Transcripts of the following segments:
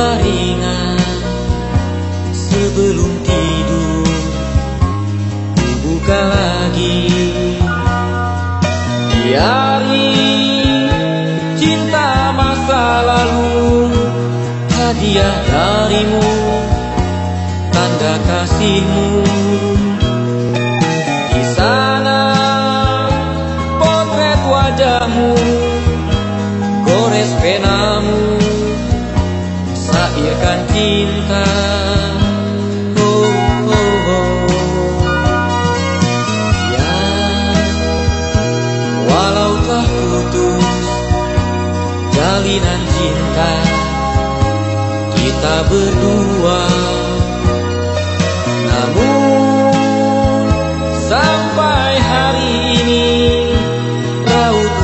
Berbaringan sebelum tidur buka lagi. Diari cinta masa lalu Hadiah darimu Tanda kasihmu Sairkan cinta. Oh, oh, oh. Ya Walau telah putus Jalinan cinta Kita berdua? Namun Sampai hari ini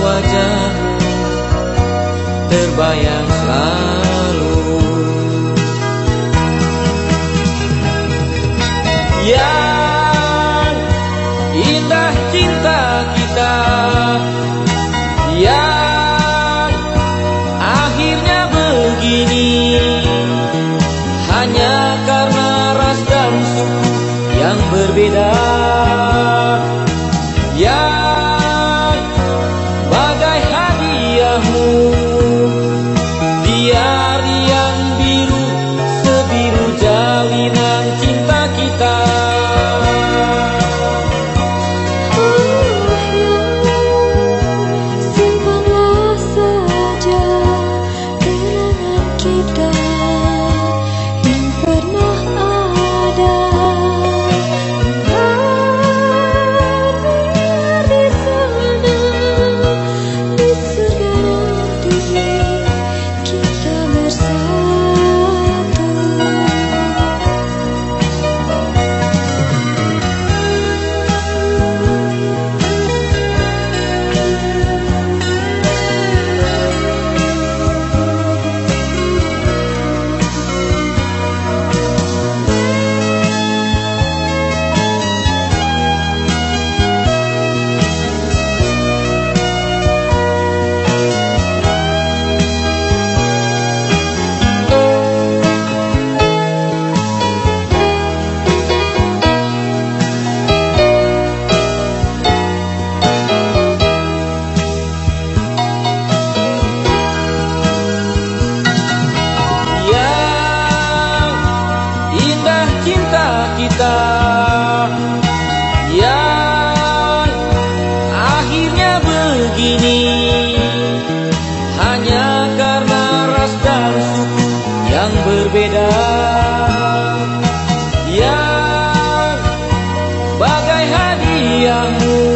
wajahmu Terbayang Yang indah cinta kita. Yang akhirnya begini. Hanya karena ras dan suku yang berbeda Yang akhirnya begini. Hanya karena ras dan suku yang berbeda. Yang bagai hadiahmu